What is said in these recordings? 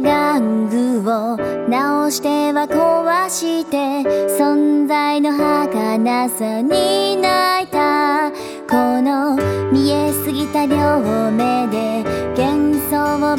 玩具を直しては壊して存在の儚さに泣いた。この見えすぎた両目で幻想を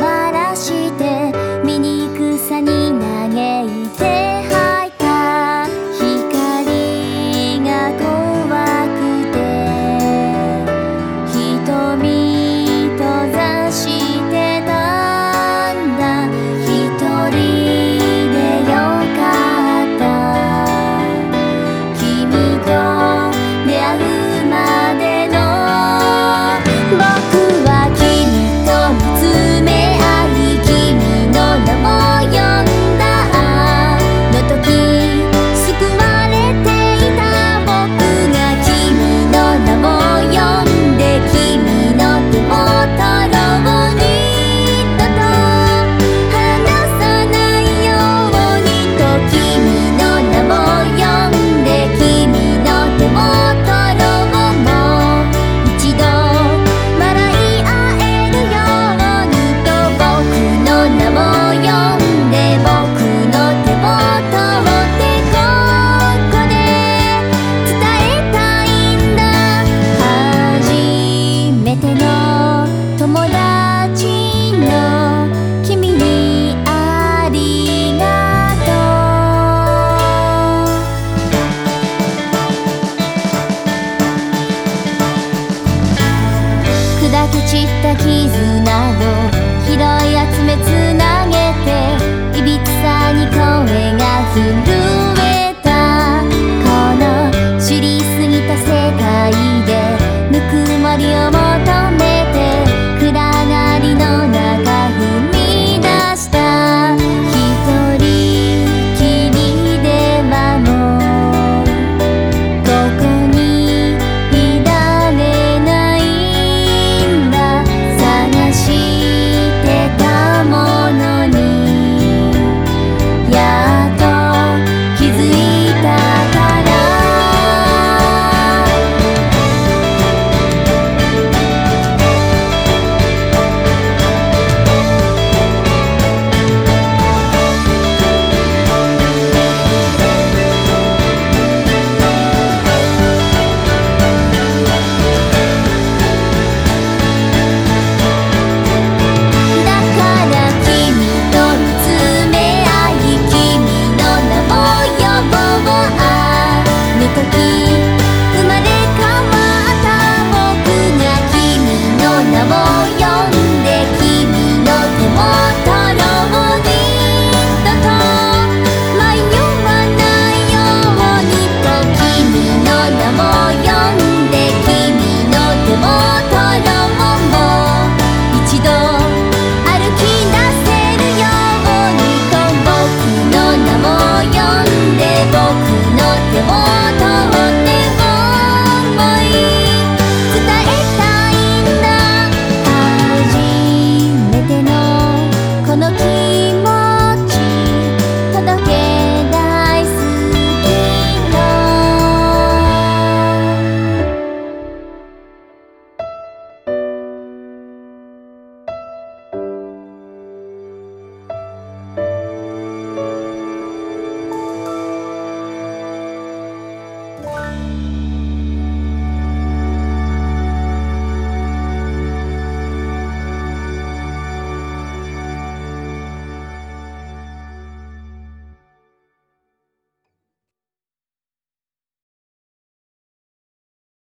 朽ちった絆を拾い集めつなげて